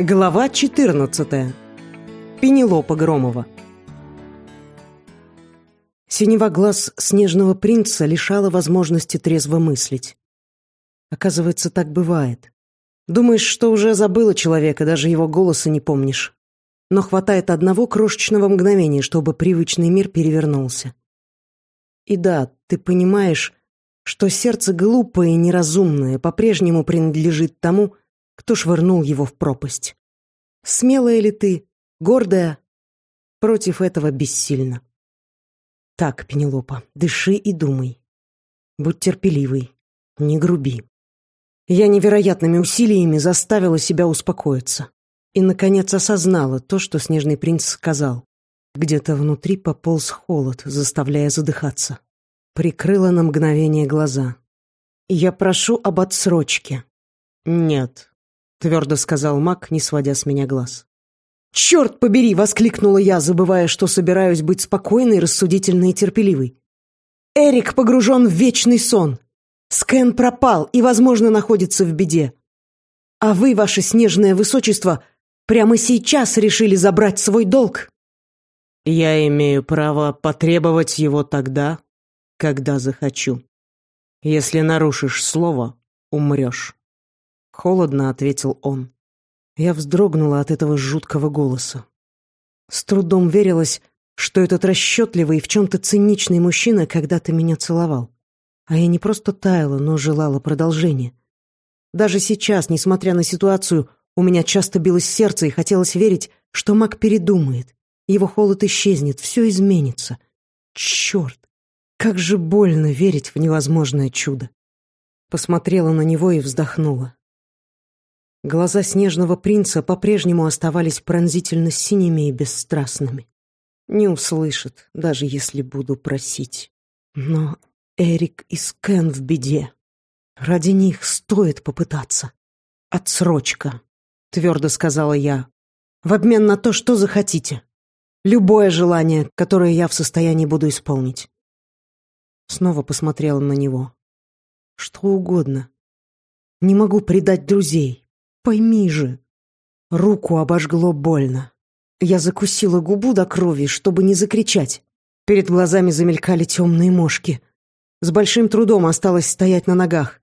Глава 14. Пенелопа Громова. Синева глаз снежного принца лишала возможности трезво мыслить. Оказывается, так бывает. Думаешь, что уже забыла человека, даже его голоса не помнишь. Но хватает одного крошечного мгновения, чтобы привычный мир перевернулся. И да, ты понимаешь, что сердце глупое и неразумное по-прежнему принадлежит тому, кто швырнул его в пропасть. Смелая ли ты, гордая, против этого бессильно. Так, Пенелопа, дыши и думай. Будь терпеливый, не груби. Я невероятными усилиями заставила себя успокоиться и, наконец, осознала то, что Снежный принц сказал. Где-то внутри пополз холод, заставляя задыхаться. Прикрыла на мгновение глаза. «Я прошу об отсрочке». «Нет, твердо сказал Мак, не сводя с меня глаз. «Черт побери!» — воскликнула я, забывая, что собираюсь быть спокойной, рассудительной и терпеливой. «Эрик погружен в вечный сон. Скэн пропал и, возможно, находится в беде. А вы, ваше снежное высочество, прямо сейчас решили забрать свой долг». «Я имею право потребовать его тогда, когда захочу. Если нарушишь слово, умрешь». Холодно ответил он. Я вздрогнула от этого жуткого голоса. С трудом верилось, что этот расчетливый и в чем-то циничный мужчина когда-то меня целовал. А я не просто таяла, но желала продолжения. Даже сейчас, несмотря на ситуацию, у меня часто билось сердце и хотелось верить, что маг передумает. Его холод исчезнет, все изменится. Черт! Как же больно верить в невозможное чудо. Посмотрела на него и вздохнула. Глаза снежного принца по-прежнему оставались пронзительно синими и бесстрастными. Не услышит, даже если буду просить. Но Эрик и Скэн в беде. Ради них стоит попытаться. Отсрочка, твердо сказала я, в обмен на то, что захотите. Любое желание, которое я в состоянии буду исполнить. Снова посмотрела на него. Что угодно. Не могу предать друзей, Пойми же. Руку обожгло больно. Я закусила губу до крови, чтобы не закричать. Перед глазами замелькали темные мошки. С большим трудом осталось стоять на ногах.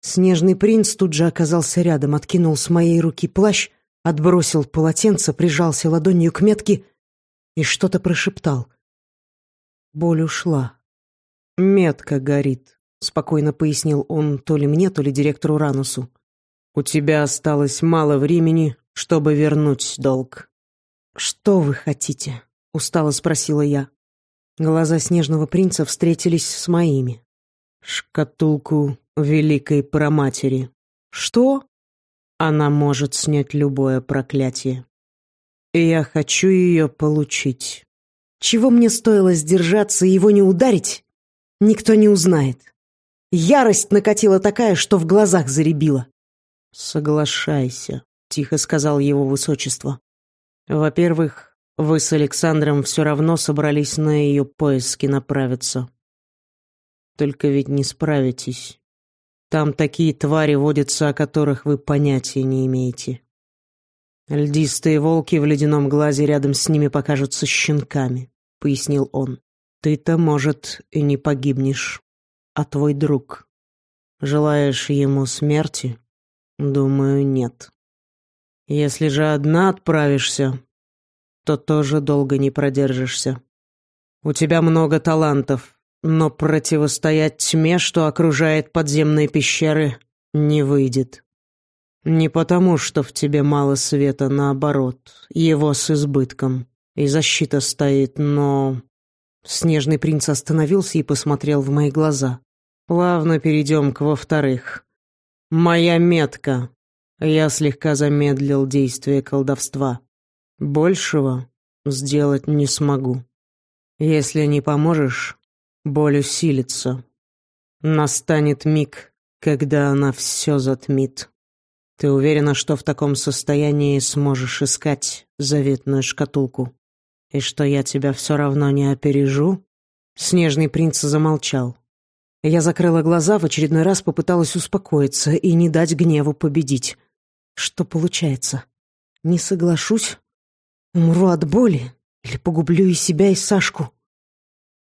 Снежный принц тут же оказался рядом, откинул с моей руки плащ, отбросил полотенце, прижался ладонью к метке и что-то прошептал. Боль ушла. «Метка горит», — спокойно пояснил он то ли мне, то ли директору Ранусу. У тебя осталось мало времени, чтобы вернуть долг. Что вы хотите? устало спросила я. Глаза снежного принца встретились с моими. Шкатулку великой проматери. Что? Она может снять любое проклятие. И я хочу ее получить. Чего мне стоило сдержаться и его не ударить, никто не узнает. Ярость накатила такая, что в глазах заребила. «Соглашайся», — тихо сказал его высочество. «Во-первых, вы с Александром все равно собрались на ее поиски направиться. Только ведь не справитесь. Там такие твари водятся, о которых вы понятия не имеете. Льдистые волки в ледяном глазе рядом с ними покажутся щенками», — пояснил он. «Ты-то, может, и не погибнешь, а твой друг. Желаешь ему смерти?» Думаю, нет. Если же одна отправишься, то тоже долго не продержишься. У тебя много талантов, но противостоять тьме, что окружает подземные пещеры, не выйдет. Не потому, что в тебе мало света, наоборот, его с избытком, и защита стоит, но... Снежный принц остановился и посмотрел в мои глаза. Плавно перейдем к во-вторых. «Моя метка!» Я слегка замедлил действие колдовства. Большего сделать не смогу. Если не поможешь, боль усилится. Настанет миг, когда она все затмит. Ты уверена, что в таком состоянии сможешь искать заветную шкатулку? И что я тебя все равно не опережу?» Снежный принц замолчал. Я закрыла глаза, в очередной раз попыталась успокоиться и не дать гневу победить. Что получается? Не соглашусь, умру от боли или погублю и себя, и Сашку.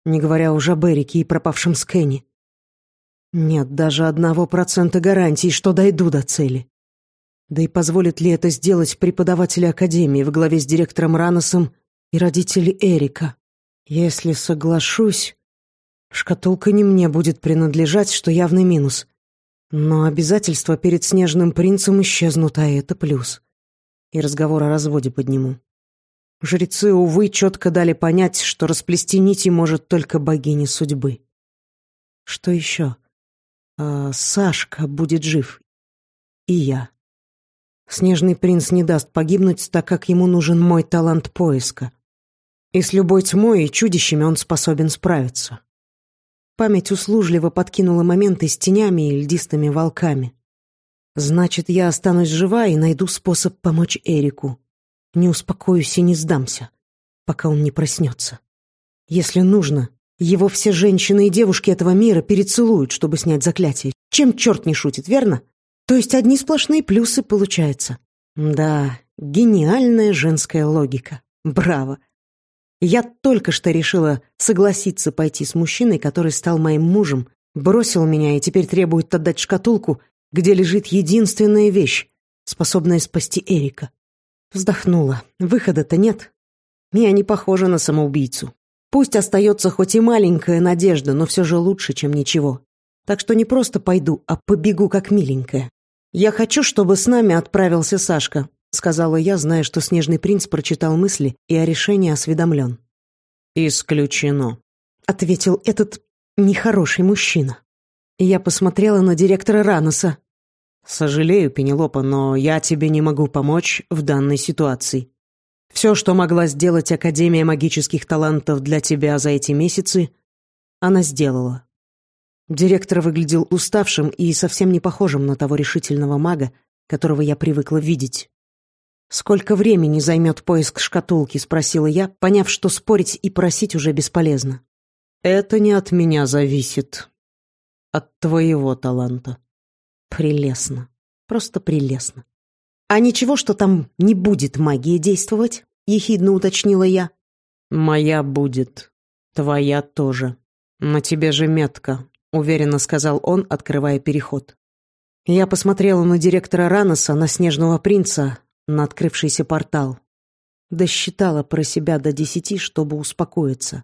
Не говоря уже об Эрике и пропавшем Скэне. Нет даже одного процента гарантии, что дойду до цели. Да и позволит ли это сделать преподаватели Академии в главе с директором Раносом и родители Эрика? Если соглашусь, шкатулка не мне будет принадлежать, что явный минус. Но обязательства перед Снежным принцем исчезнут, а это плюс. И разговор о разводе подниму. Жрецы, увы, четко дали понять, что расплести нити может только богиня судьбы. Что еще? А, Сашка будет жив. И я. Снежный принц не даст погибнуть, так как ему нужен мой талант поиска. И с любой тьмой и чудищами он способен справиться. Память услужливо подкинула моменты с тенями и льдистыми волками. Значит, я останусь жива и найду способ помочь Эрику. Не успокоюсь и не сдамся, пока он не проснется. Если нужно, его все женщины и девушки этого мира перецелуют, чтобы снять заклятие. Чем черт не шутит, верно? То есть одни сплошные плюсы получается. Да, гениальная женская логика. Браво. Я только что решила согласиться пойти с мужчиной, который стал моим мужем, бросил меня и теперь требует отдать шкатулку, где лежит единственная вещь, способная спасти Эрика. Вздохнула. Выхода-то нет. Я не похожа на самоубийцу. Пусть остается хоть и маленькая надежда, но все же лучше, чем ничего. Так что не просто пойду, а побегу как миленькая. «Я хочу, чтобы с нами отправился Сашка», — сказала я, зная, что Снежный принц прочитал мысли и о решении осведомлен. «Исключено», — ответил этот нехороший мужчина. Я посмотрела на директора Раноса. «Сожалею, Пенелопа, но я тебе не могу помочь в данной ситуации. Все, что могла сделать Академия магических талантов для тебя за эти месяцы, она сделала. Директор выглядел уставшим и совсем не похожим на того решительного мага, которого я привыкла видеть. «Сколько времени займет поиск шкатулки?» — спросила я, поняв, что спорить и просить уже бесполезно. «Это не от меня зависит. От твоего таланта». «Прелестно. Просто прелестно. А ничего, что там не будет магии действовать?» — ехидно уточнила я. «Моя будет. Твоя тоже. На тебе же метка уверенно сказал он, открывая переход. Я посмотрела на директора Раноса, на Снежного принца, на открывшийся портал. Досчитала про себя до десяти, чтобы успокоиться.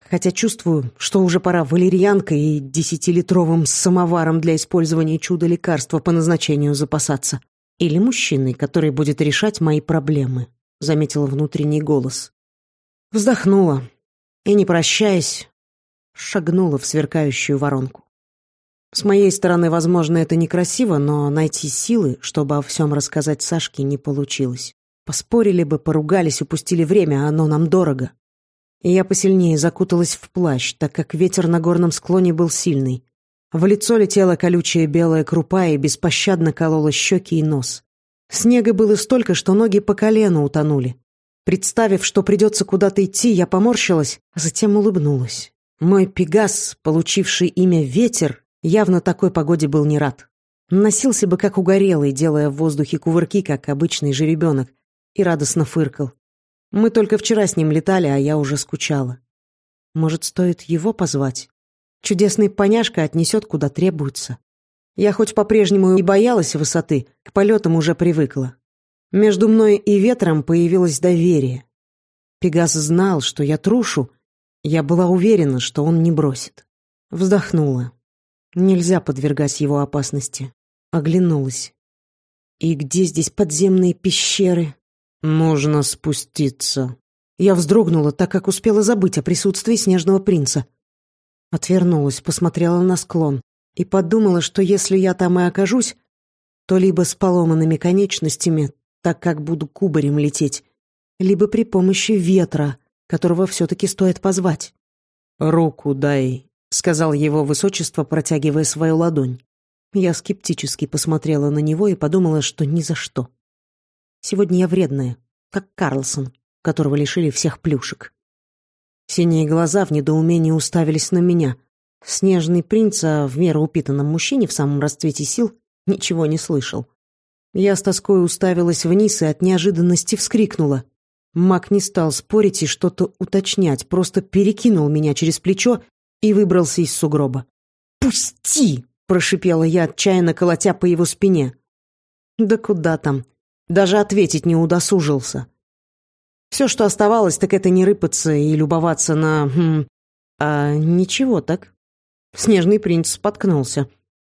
Хотя чувствую, что уже пора валерьянкой и десятилитровым самоваром для использования чудо-лекарства по назначению запасаться. Или мужчиной, который будет решать мои проблемы, заметила внутренний голос. Вздохнула и, не прощаясь, шагнула в сверкающую воронку. С моей стороны, возможно, это некрасиво, но найти силы, чтобы о всем рассказать Сашке, не получилось. Поспорили бы, поругались, упустили время, а оно нам дорого. И я посильнее закуталась в плащ, так как ветер на горном склоне был сильный. В лицо летела колючая белая крупа и беспощадно колола щеки и нос. Снега было столько, что ноги по колено утонули. Представив, что придется куда-то идти, я поморщилась, а затем улыбнулась. Мой пегас, получивший имя Ветер, явно такой погоде был не рад. Носился бы как угорелый, делая в воздухе кувырки, как обычный жеребенок, и радостно фыркал. Мы только вчера с ним летали, а я уже скучала. Может, стоит его позвать? Чудесный поняшка отнесет, куда требуется. Я хоть по-прежнему и боялась высоты, к полетам уже привыкла. Между мной и ветром появилось доверие. Пегас знал, что я трушу, я была уверена, что он не бросит. Вздохнула. Нельзя подвергать его опасности. Оглянулась. И где здесь подземные пещеры? Нужно спуститься. Я вздрогнула, так как успела забыть о присутствии снежного принца. Отвернулась, посмотрела на склон и подумала, что если я там и окажусь, то либо с поломанными конечностями, так как буду кубарем лететь, либо при помощи ветра, которого все-таки стоит позвать. «Руку дай», — сказал его высочество, протягивая свою ладонь. Я скептически посмотрела на него и подумала, что ни за что. Сегодня я вредная, как Карлсон, которого лишили всех плюшек. Синие глаза в недоумении уставились на меня. Снежный принц, а в меру упитанном мужчине в самом расцвете сил, ничего не слышал. Я с тоской уставилась вниз и от неожиданности вскрикнула. Мак не стал спорить и что-то уточнять, просто перекинул меня через плечо и выбрался из сугроба. «Пусти!» — прошипела я, отчаянно колотя по его спине. Да куда там? Даже ответить не удосужился. Все, что оставалось, так это не рыпаться и любоваться на... Хм, а ничего так. Снежный принц споткнулся.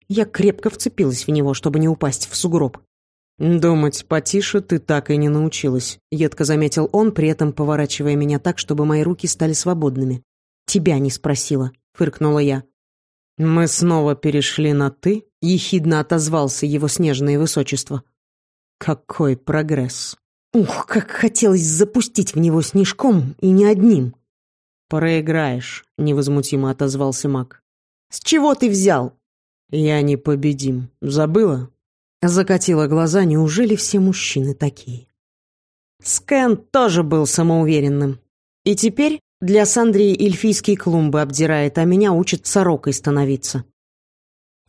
Я крепко вцепилась в него, чтобы не упасть в сугроб. «Думать потише ты так и не научилась», — едко заметил он, при этом поворачивая меня так, чтобы мои руки стали свободными. «Тебя не спросила», — фыркнула я. «Мы снова перешли на «ты», — ехидно отозвался его снежное высочество. «Какой прогресс!» Ух, как хотелось запустить в него снежком, и не одним. «Проиграешь», — невозмутимо отозвался маг. «С чего ты взял?» «Я не победим. Забыла?» Закатила глаза, неужели все мужчины такие? Скэн тоже был самоуверенным. И теперь для Сандрии эльфийские клумбы обдирает, а меня учит сорокой становиться.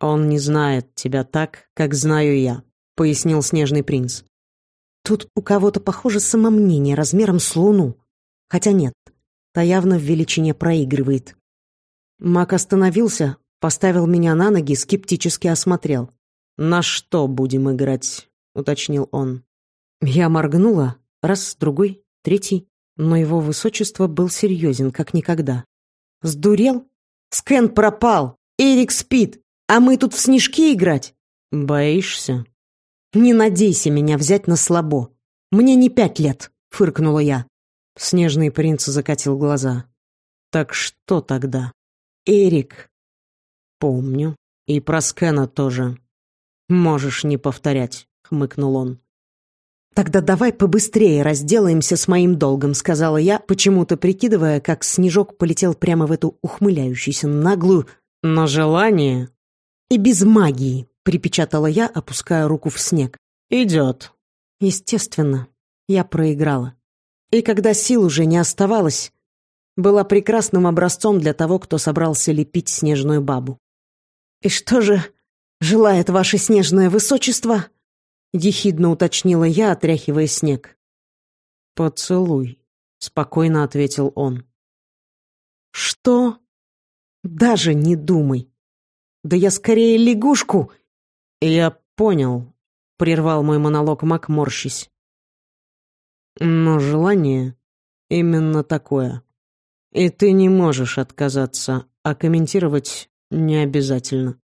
«Он не знает тебя так, как знаю я», — пояснил снежный принц. Тут у кого-то, похоже, самомнение размером с луну. Хотя нет, та явно в величине проигрывает. Мак остановился, поставил меня на ноги, скептически осмотрел. «На что будем играть?» — уточнил он. Я моргнула, раз, другой, третий, но его высочество был серьезен, как никогда. «Сдурел? Скэн пропал! Эрик спит! А мы тут в снежки играть?» «Боишься?» «Не надейся меня взять на слабо. Мне не пять лет», — фыркнула я. Снежный принц закатил глаза. «Так что тогда?» «Эрик». «Помню. И про Скэна тоже. «Можешь не повторять», — хмыкнул он. «Тогда давай побыстрее разделаемся с моим долгом», — сказала я, почему-то прикидывая, как снежок полетел прямо в эту ухмыляющуюся наглую «на желание». «И без магии», — припечатала я, опуская руку в снег. «Идет». Естественно, я проиграла. И когда сил уже не оставалось, была прекрасным образцом для того, кто собрался лепить снежную бабу. «И что же желает ваше снежное высочество?» — ехидно уточнила я, отряхивая снег. «Поцелуй», — спокойно ответил он. «Что? Даже не думай. Да я скорее лягушку!» «Я понял», — прервал мой монолог Мак, морщись. «Но желание именно такое. И ты не можешь отказаться, а комментировать не обязательно».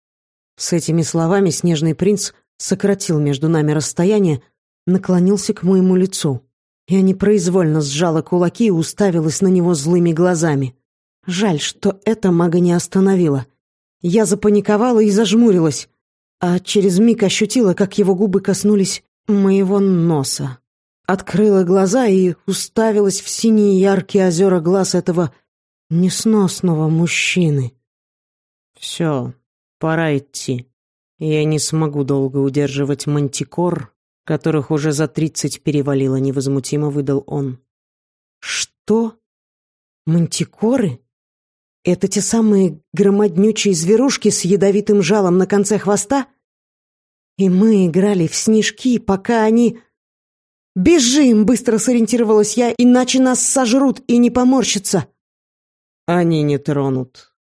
С этими словами снежный принц сократил между нами расстояние, наклонился к моему лицу. Я непроизвольно сжала кулаки и уставилась на него злыми глазами. Жаль, что это мага не остановила. Я запаниковала и зажмурилась, а через миг ощутила, как его губы коснулись моего носа. Открыла глаза и уставилась в синие яркие озера глаз этого несносного мужчины. «Все, Пора идти. Я не смогу долго удерживать мантикор, которых уже за тридцать перевалило, невозмутимо выдал он. Что? Мантикоры? Это те самые громаднючие зверушки с ядовитым жалом на конце хвоста? И мы играли в снежки, пока они... «Бежим!» — быстро сориентировалась я, иначе нас сожрут и не поморщатся. «Они не тронут.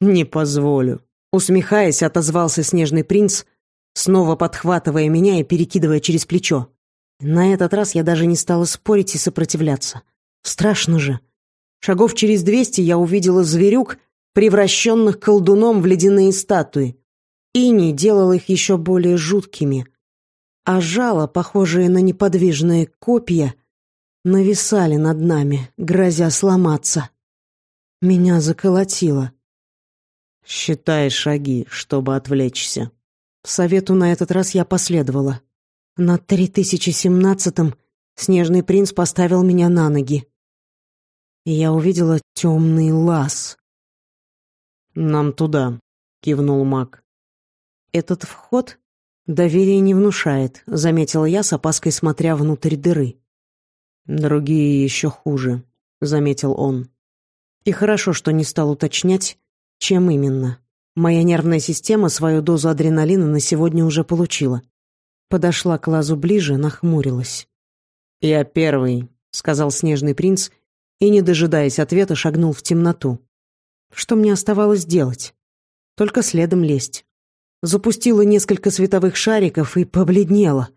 Не позволю», Усмехаясь, отозвался снежный принц, снова подхватывая меня и перекидывая через плечо. На этот раз я даже не стала спорить и сопротивляться. Страшно же. Шагов через двести я увидела зверюк, превращенных колдуном в ледяные статуи. и не делал их еще более жуткими. А жало, похожие на неподвижные копья, нависали над нами, грозя сломаться. Меня заколотило. «Считай шаги, чтобы отвлечься». Совету на этот раз я последовала. На 3017-м снежный принц поставил меня на ноги. И я увидела темный лаз. «Нам туда», — кивнул маг. «Этот вход доверия не внушает», — заметила я с опаской, смотря внутрь дыры. «Другие еще хуже», — заметил он. И хорошо, что не стал уточнять, чем именно? Моя нервная система свою дозу адреналина на сегодня уже получила. Подошла к лазу ближе, нахмурилась. «Я первый», — сказал снежный принц, и, не дожидаясь ответа, шагнул в темноту. Что мне оставалось делать? Только следом лезть. Запустила несколько световых шариков и побледнела.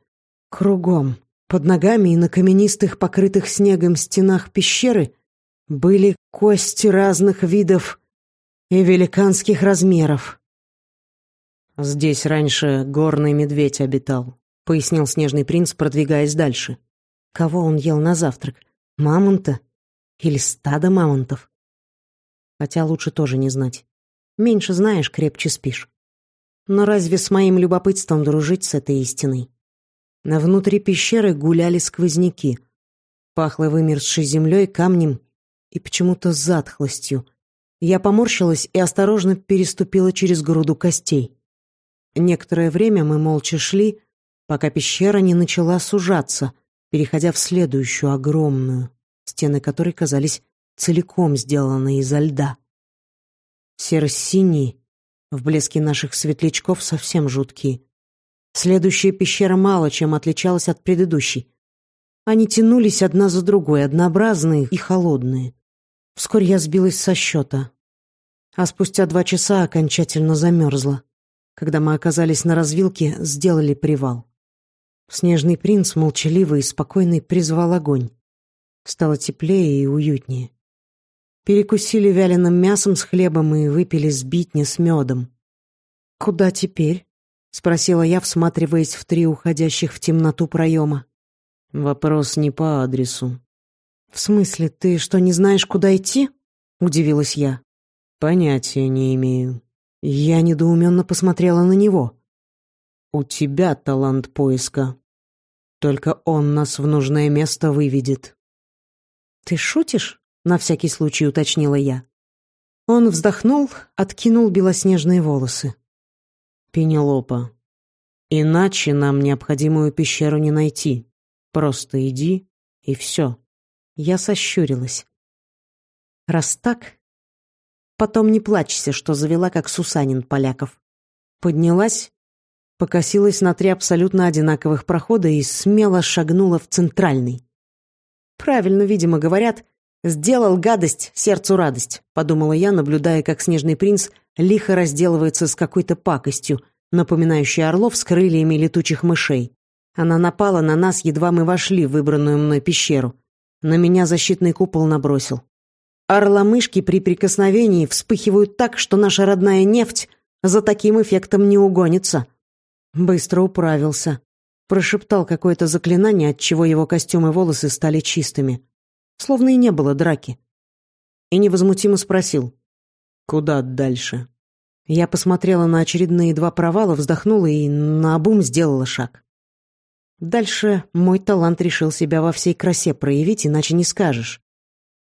Кругом, под ногами и на каменистых, покрытых снегом стенах пещеры были кости разных видов и великанских размеров. «Здесь раньше горный медведь обитал», — пояснил снежный принц, продвигаясь дальше. «Кого он ел на завтрак? Мамонта? Или стадо мамонтов?» Хотя лучше тоже не знать. Меньше знаешь, крепче спишь. Но разве с моим любопытством дружить с этой истиной? Внутри пещеры гуляли сквозняки. Пахло вымерзшей землей, камнем и почему-то затхлостью. Я поморщилась и осторожно переступила через груду костей. Некоторое время мы молча шли, пока пещера не начала сужаться, переходя в следующую огромную, стены которой казались целиком сделаны изо льда. Серо-синие, в блеске наших светлячков совсем жуткие. Следующая пещера мало чем отличалась от предыдущей. Они тянулись одна за другой, однообразные и холодные. Вскоре я сбилась со счета. А спустя два часа окончательно замерзла. Когда мы оказались на развилке, сделали привал. Снежный принц, молчаливый и спокойный, призвал огонь. Стало теплее и уютнее. Перекусили вяленым мясом с хлебом и выпили сбитни с медом. «Куда теперь?» — спросила я, всматриваясь в три уходящих в темноту проема. «Вопрос не по адресу». «В смысле, ты что, не знаешь, куда идти?» — удивилась я. «Понятия не имею». Я недоуменно посмотрела на него. «У тебя талант поиска. Только он нас в нужное место выведет». «Ты шутишь?» — на всякий случай уточнила я. Он вздохнул, откинул белоснежные волосы. Пенелопа. Иначе нам необходимую пещеру не найти. Просто иди, и все. Я сощурилась. Раз так, потом не плачься, что завела, как Сусанин Поляков. Поднялась, покосилась на три абсолютно одинаковых прохода и смело шагнула в центральный. Правильно, видимо, говорят, «Сделал гадость, сердцу радость», — подумала я, наблюдая, как снежный принц — лихо разделывается с какой-то пакостью, напоминающей орлов с крыльями летучих мышей. Она напала на нас, едва мы вошли в выбранную мной пещеру. На меня защитный купол набросил. Орла-мышки при прикосновении вспыхивают так, что наша родная нефть за таким эффектом не угонится. Быстро управился. Прошептал какое-то заклинание, от чего его костюм и волосы стали чистыми. Словно и не было драки. И невозмутимо спросил. Куда дальше? Я посмотрела на очередные два провала, вздохнула и наобум сделала шаг. Дальше мой талант решил себя во всей красе проявить, иначе не скажешь.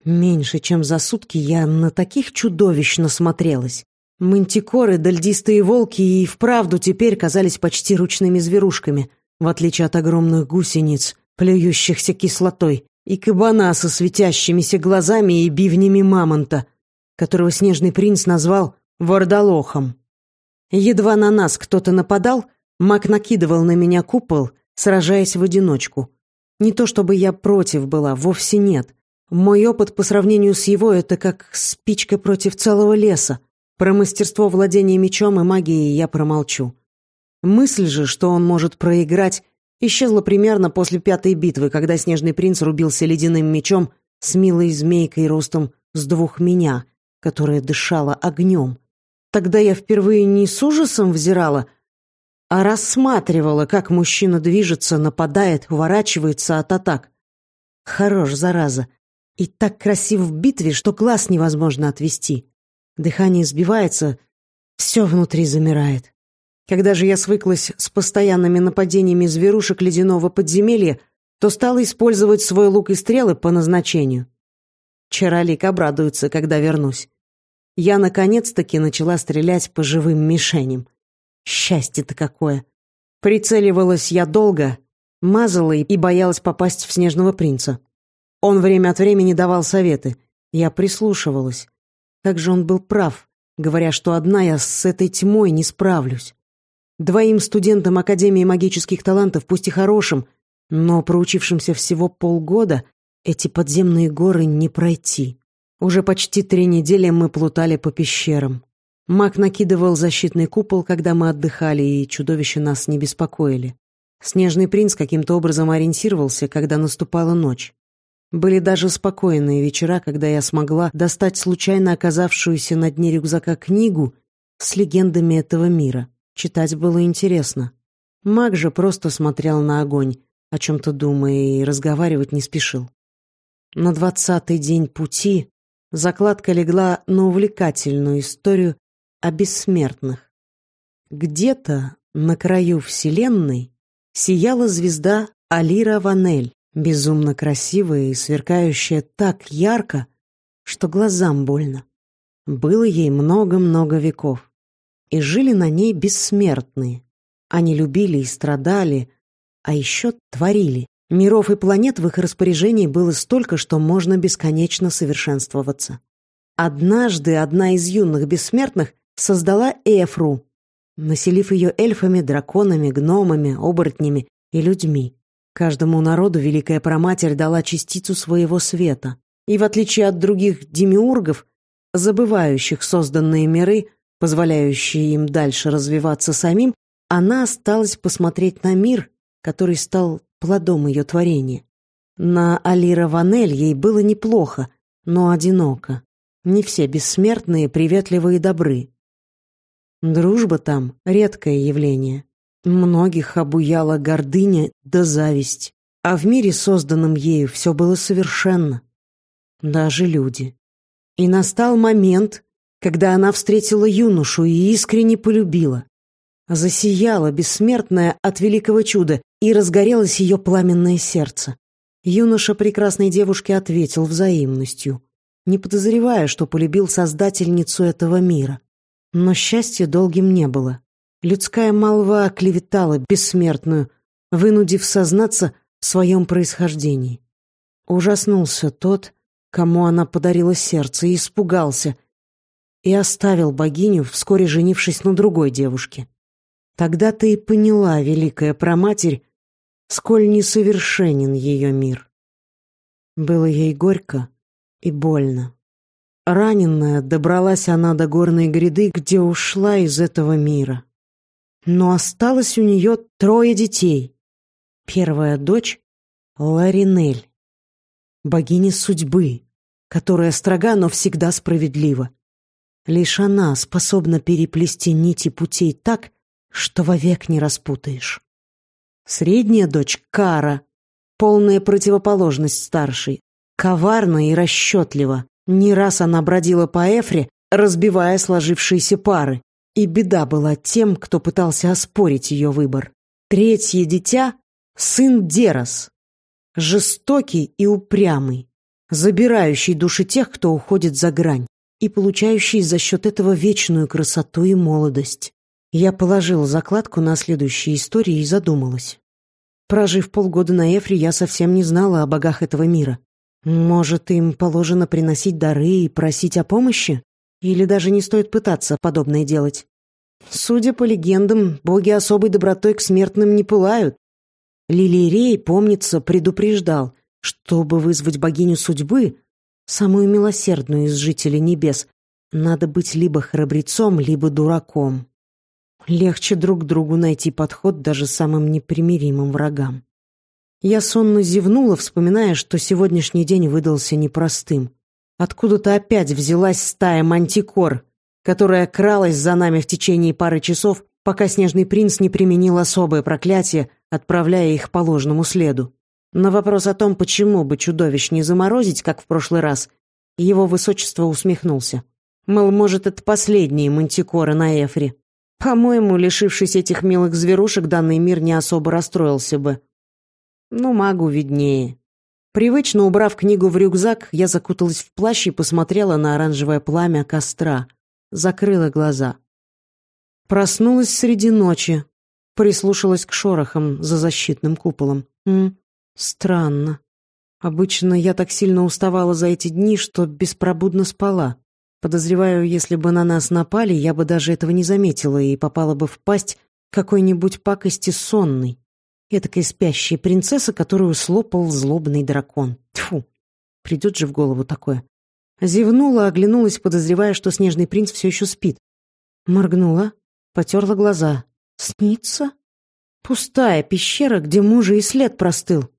Меньше чем за сутки я на таких чудовищ насмотрелась. Мантикоры, дальдистые волки и вправду теперь казались почти ручными зверушками, в отличие от огромных гусениц, плюющихся кислотой, и кабана со светящимися глазами и бивнями мамонта, которого снежный принц назвал «вардалохом». Едва на нас кто-то нападал, маг накидывал на меня купол, сражаясь в одиночку. Не то чтобы я против была, вовсе нет. Мой опыт по сравнению с его — это как спичка против целого леса. Про мастерство владения мечом и магией я промолчу. Мысль же, что он может проиграть, исчезла примерно после пятой битвы, когда Снежный принц рубился ледяным мечом с милой змейкой ростом с двух меня, которая дышала огнем. Тогда я впервые не с ужасом взирала, а рассматривала, как мужчина движется, нападает, уворачивается от атак. Хорош, зараза. И так красив в битве, что глаз невозможно отвести. Дыхание сбивается, все внутри замирает. Когда же я свыклась с постоянными нападениями зверушек ледяного подземелья, то стала использовать свой лук и стрелы по назначению. Чаролик обрадуется, когда вернусь я наконец-таки начала стрелять по живым мишеням. Счастье-то какое! Прицеливалась я долго, мазала и боялась попасть в снежного принца. Он время от времени давал советы. Я прислушивалась. Как же он был прав, говоря, что одна я с этой тьмой не справлюсь. Двоим студентам Академии магических талантов, пусть и хорошим, но проучившимся всего полгода, эти подземные горы не пройти. Уже почти три недели мы плутали по пещерам. Маг накидывал защитный купол, когда мы отдыхали, и чудовища нас не беспокоили. Снежный принц каким-то образом ориентировался, когда наступала ночь. Были даже спокойные вечера, когда я смогла достать случайно оказавшуюся на дне рюкзака книгу с легендами этого мира. Читать было интересно. Маг же просто смотрел на огонь, о чем-то думая, и разговаривать не спешил. На двадцатый день пути закладка легла на увлекательную историю о бессмертных. Где-то на краю Вселенной сияла звезда Алира Ванель, безумно красивая и сверкающая так ярко, что глазам больно. Было ей много-много веков, и жили на ней бессмертные. Они любили и страдали, а еще творили. Миров и планет в их распоряжении было столько, что можно бесконечно совершенствоваться. Однажды одна из юных бессмертных создала Эфру, населив ее эльфами, драконами, гномами, оборотнями и людьми. Каждому народу Великая Проматерь дала частицу своего света. И в отличие от других демиургов, забывающих созданные миры, позволяющие им дальше развиваться самим, она осталась посмотреть на мир, который стал плодом ее творения. На Алира Ванель ей было неплохо, но одиноко. Не все бессмертные приветливы и добры. Дружба там — редкое явление. Многих обуяла гордыня да зависть, а в мире, созданном ею, все было совершенно. Даже люди. И настал момент, когда она встретила юношу и искренне полюбила. Засияла бессмертная от великого чуда, и разгорелось ее пламенное сердце. Юноша прекрасной девушке ответил взаимностью, не подозревая, что полюбил создательницу этого мира. Но счастья долгим не было. Людская молва клеветала бессмертную, вынудив сознаться в своем происхождении. Ужаснулся тот, кому она подарила сердце, и испугался, и оставил богиню, вскоре женившись на другой девушке. Тогда ты и поняла, великая проматерь, сколь несовершенен ее мир. Было ей горько и больно. Раненная добралась она до горной гряды, где ушла из этого мира. Но осталось у нее трое детей. Первая дочь — Ларинель, богиня судьбы, которая строга, но всегда справедлива. Лишь она способна переплести нити путей так, что вовек не распутаешь. Средняя дочь — Кара, полная противоположность старшей, коварна и расчетлива, не раз она бродила по Эфре, разбивая сложившиеся пары, и беда была тем, кто пытался оспорить ее выбор. Третье дитя — сын Дерос, жестокий и упрямый, забирающий души тех, кто уходит за грань, и получающий за счет этого вечную красоту и молодость. Я положила закладку на следующие истории и задумалась. Прожив полгода на Эфре, я совсем не знала о богах этого мира. Может, им положено приносить дары и просить о помощи? Или даже не стоит пытаться подобное делать? Судя по легендам, боги особой добротой к смертным не пылают. Лилирей, помнится, предупреждал, чтобы вызвать богиню судьбы, самую милосердную из жителей небес, надо быть либо храбрецом, либо дураком. Легче друг другу найти подход даже самым непримиримым врагам. Я сонно зевнула, вспоминая, что сегодняшний день выдался непростым. Откуда-то опять взялась стая мантикор, которая кралась за нами в течение пары часов, пока Снежный принц не применил особое проклятие, отправляя их по ложному следу. На вопрос о том, почему бы чудовищ не заморозить, как в прошлый раз, его высочество усмехнулся. Мол, может, это последние мантикоры на Эфре. По-моему, лишившись этих милых зверушек, данный мир не особо расстроился бы. Ну, магу виднее. Привычно убрав книгу в рюкзак, я закуталась в плащ и посмотрела на оранжевое пламя костра. Закрыла глаза. Проснулась среди ночи. Прислушалась к шорохам за защитным куполом. М, странно. Обычно я так сильно уставала за эти дни, что беспробудно спала. Подозреваю, если бы на нас напали, я бы даже этого не заметила и попала бы в пасть какой-нибудь пакости сонной. Этакая спящая принцесса, которую слопал злобный дракон. Тьфу, придет же в голову такое. Зевнула, оглянулась, подозревая, что снежный принц все еще спит. Моргнула, потерла глаза. Снится? Пустая пещера, где мужа и след простыл.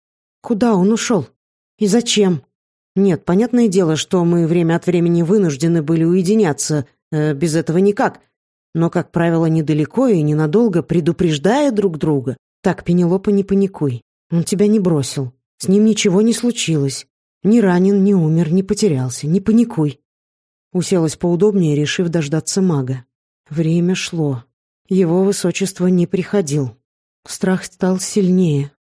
Куда он ушел? И зачем? Нет, понятное дело, что мы время от времени вынуждены были уединяться, э, без этого никак. Но, как правило, недалеко и ненадолго, предупреждая друг друга. Так, Пенелопа, не паникуй. Он тебя не бросил. С ним ничего не случилось. Ни ранен, ни умер, не потерялся. Не паникуй. Уселась поудобнее, решив дождаться мага. Время шло. Его высочество не приходил. Страх стал сильнее.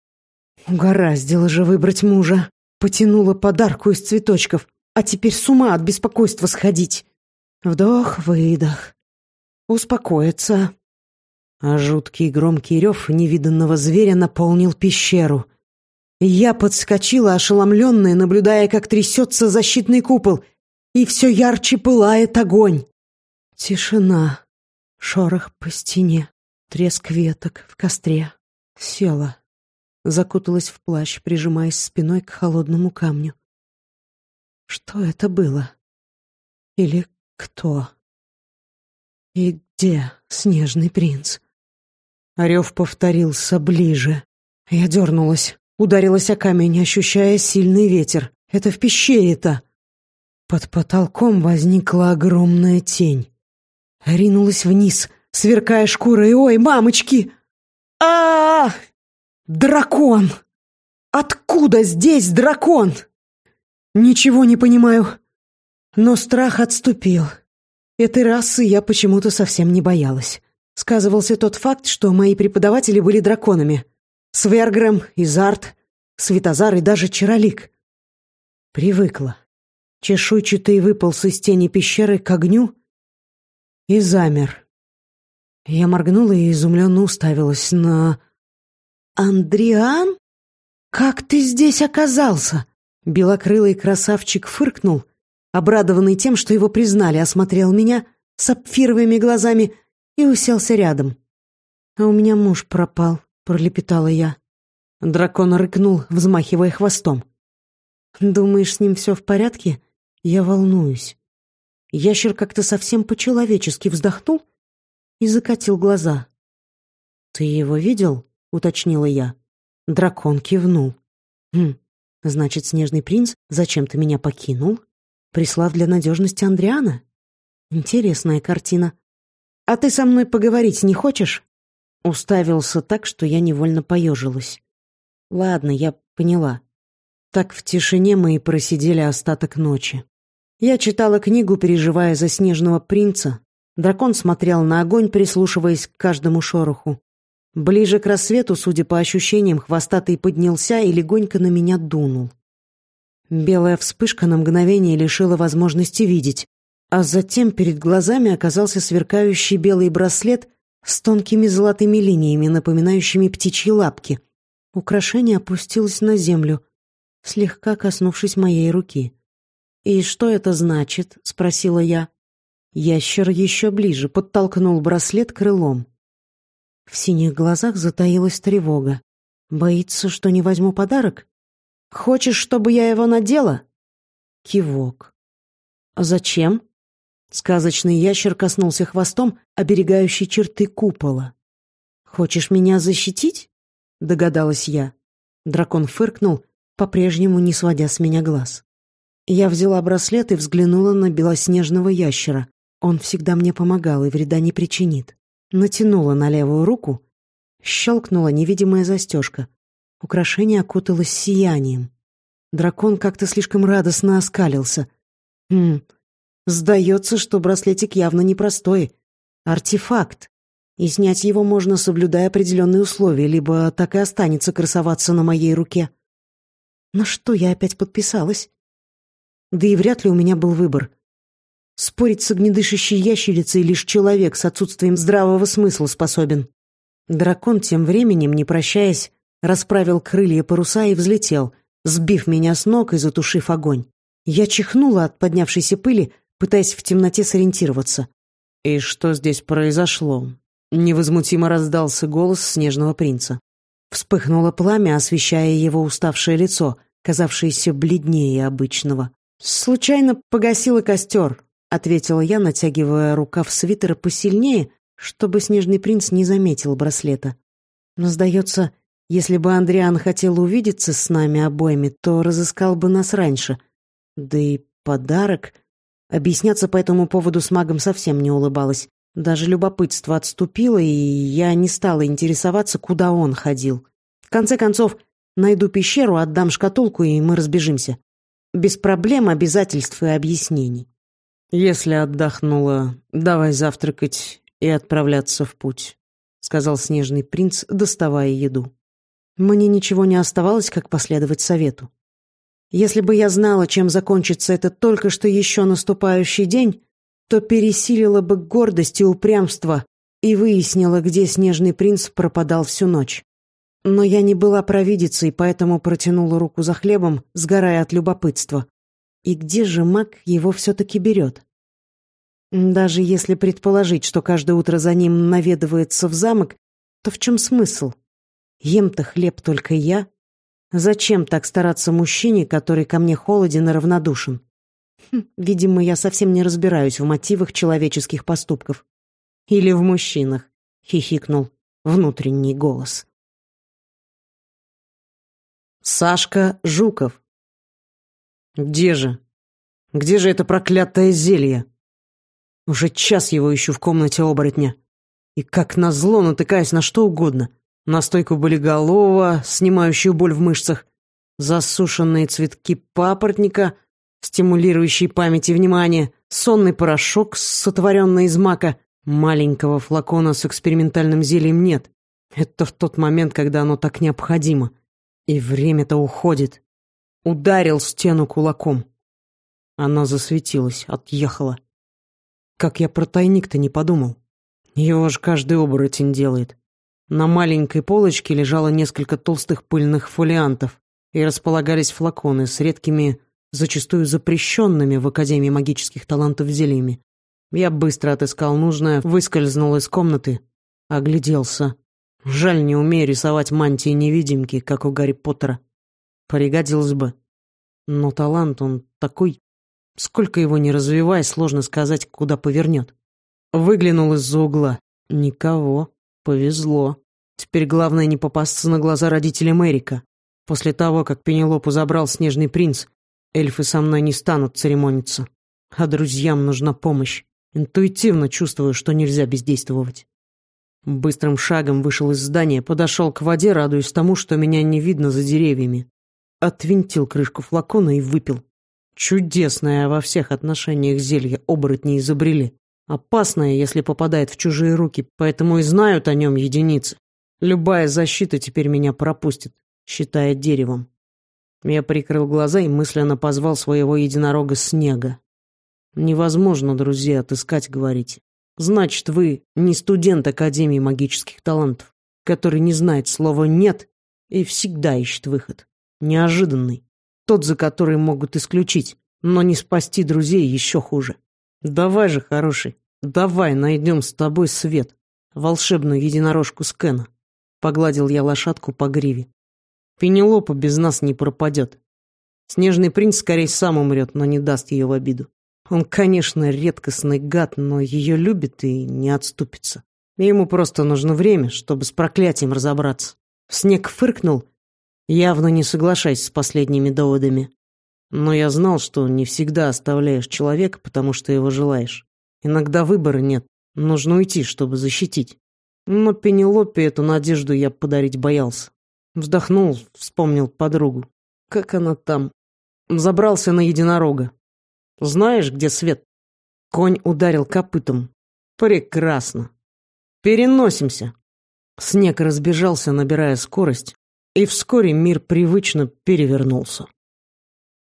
Угораздило же выбрать мужа. Потянула подарку из цветочков, а теперь с ума от беспокойства сходить. Вдох-выдох. Успокоиться. А жуткий громкий рев невиданного зверя наполнил пещеру. Я подскочила, ошеломленная, наблюдая, как трясется защитный купол, и все ярче пылает огонь. Тишина. Шорох по стене. Треск веток в костре. Села закуталась в плащ, прижимаясь спиной к холодному камню. Что это было? Или кто? И где снежный принц? Орев повторился ближе. Я дернулась, ударилась о камень, ощущая сильный ветер. Это в пещере-то. Под потолком возникла огромная тень. Ринулась вниз, сверкая шкурой. «Ой, мамочки!» а, -а, -а Дракон! Откуда здесь дракон? Ничего не понимаю. Но страх отступил. Этой расы я почему-то совсем не боялась. Сказывался тот факт, что мои преподаватели были драконами. Свергрэм, Изарт, Светозар и даже Чаролик. Привыкла. Чешуйчатый выполз из тени пещеры к огню и замер. Я моргнула и изумленно уставилась на «Андриан? Как ты здесь оказался?» Белокрылый красавчик фыркнул, обрадованный тем, что его признали, осмотрел меня сапфировыми глазами и уселся рядом. «А у меня муж пропал», — пролепетала я. Дракон рыкнул, взмахивая хвостом. «Думаешь, с ним все в порядке? Я волнуюсь». Ящер как-то совсем по-человечески вздохнул и закатил глаза. «Ты его видел?» — уточнила я. Дракон кивнул. «Хм, значит, Снежный принц зачем-то меня покинул, прислав для надежности Андриана? Интересная картина. А ты со мной поговорить не хочешь?» Уставился так, что я невольно поежилась. «Ладно, я поняла». Так в тишине мы и просидели остаток ночи. Я читала книгу, переживая за снежного принца. Дракон смотрел на огонь, прислушиваясь к каждому шороху. Ближе к рассвету, судя по ощущениям, хвостатый поднялся и легонько на меня дунул. Белая вспышка на мгновение лишила возможности видеть, а затем перед глазами оказался сверкающий белый браслет с тонкими золотыми линиями, напоминающими птичьи лапки. Украшение опустилось на землю, слегка коснувшись моей руки. «И что это значит?» — спросила я. Ящер еще ближе подтолкнул браслет крылом. В синих глазах затаилась тревога. Боится, что не возьму подарок? Хочешь, чтобы я его надела? Кивок. Зачем? Сказочный ящер коснулся хвостом, оберегающей черты купола. Хочешь меня защитить? Догадалась я. Дракон фыркнул, по-прежнему не сводя с меня глаз. Я взяла браслет и взглянула на белоснежного ящера. Он всегда мне помогал и вреда не причинит натянула на левую руку, щелкнула невидимая застежка. Украшение окуталось сиянием. Дракон как-то слишком радостно оскалился. Хм, сдается, что браслетик явно непростой. Артефакт. И снять его можно, соблюдая определенные условия, либо так и останется красоваться на моей руке. На что я опять подписалась? Да и вряд ли у меня был выбор. Спорить с огнедышащей ящерицей лишь человек с отсутствием здравого смысла способен. Дракон тем временем, не прощаясь, расправил крылья паруса и взлетел, сбив меня с ног и затушив огонь. Я чихнула от поднявшейся пыли, пытаясь в темноте сориентироваться. «И что здесь произошло?» Невозмутимо раздался голос снежного принца. Вспыхнуло пламя, освещая его уставшее лицо, казавшееся бледнее обычного. «Случайно погасила костер», — ответила я, натягивая рукав свитера посильнее, чтобы снежный принц не заметил браслета. Но, сдается, если бы Андриан хотел увидеться с нами обоими, то разыскал бы нас раньше. Да и подарок... Объясняться по этому поводу с магом совсем не улыбалась. Даже любопытство отступило, и я не стала интересоваться, куда он ходил. В конце концов, найду пещеру, отдам шкатулку, и мы разбежимся. Без проблем, обязательств и объяснений. «Если отдохнула, давай завтракать и отправляться в путь», — сказал снежный принц, доставая еду. Мне ничего не оставалось, как последовать совету. Если бы я знала, чем закончится этот только что еще наступающий день, то пересилила бы гордость и упрямство и выяснила, где снежный принц пропадал всю ночь. Но я не была провидицей, поэтому протянула руку за хлебом, сгорая от любопытства. И где же маг его все-таки берет? Даже если предположить, что каждое утро за ним наведывается в замок, то в чем смысл? Ем-то хлеб только я. Зачем так стараться мужчине, который ко мне холоден и равнодушен? Хм, видимо, я совсем не разбираюсь в мотивах человеческих поступков. Или в мужчинах, хихикнул внутренний голос. Сашка Жуков. Где же? Где же это проклятое зелье? Уже час его ищу в комнате оборотня. И как назло натыкаясь на что угодно — настойку болиголова, снимающую боль в мышцах, засушенные цветки папоротника, стимулирующие память и внимание, сонный порошок, сотворенный из мака. Маленького флакона с экспериментальным зельем нет. Это в тот момент, когда оно так необходимо. И время-то уходит. Ударил стену кулаком. Она засветилась, отъехала. Как я про тайник-то не подумал. Его ж каждый оборотень делает. На маленькой полочке лежало несколько толстых пыльных фолиантов и располагались флаконы с редкими, зачастую запрещенными в Академии магических талантов зельями. Я быстро отыскал нужное, выскользнул из комнаты, огляделся. Жаль, не умею рисовать мантии-невидимки, как у Гарри Поттера. Пригодилось бы. Но талант он такой... Сколько его не развивай, сложно сказать, куда повернет. Выглянул из-за угла. Никого. Повезло. Теперь главное не попасться на глаза родителям Эрика. После того, как Пенелопу забрал Снежный принц, эльфы со мной не станут церемониться. А друзьям нужна помощь. Интуитивно чувствую, что нельзя бездействовать. Быстрым шагом вышел из здания, подошел к воде, радуясь тому, что меня не видно за деревьями. Отвинтил крышку флакона и выпил. Чудесное во всех отношениях зелье оборотни изобрели. Опасное, если попадает в чужие руки, поэтому и знают о нем единицы. Любая защита теперь меня пропустит, считая деревом. Я прикрыл глаза и мысленно позвал своего единорога Снега. Невозможно, друзья, отыскать, говорите. Значит, вы не студент Академии магических талантов, который не знает слова «нет» и всегда ищет выход. Неожиданный. Тот, за который могут исключить, но не спасти друзей еще хуже. Давай же, хороший, давай найдем с тобой свет, волшебную единорожку Скена. Погладил я лошадку по гриве. Пенелопа без нас не пропадет. Снежный принц скорее сам умрет, но не даст ее в обиду. Он, конечно, редкостный гад, но ее любит и не отступится. Ему просто нужно время, чтобы с проклятием разобраться. Снег фыркнул, явно не соглашаясь с последними доводами. Но я знал, что не всегда оставляешь человека, потому что его желаешь. Иногда выбора нет, нужно уйти, чтобы защитить. Но Пенелопе эту надежду я подарить боялся. Вздохнул, вспомнил подругу. Как она там? Забрался на единорога. Знаешь, где свет? Конь ударил копытом. Прекрасно. Переносимся. Снег разбежался, набирая скорость, и вскоре мир привычно перевернулся.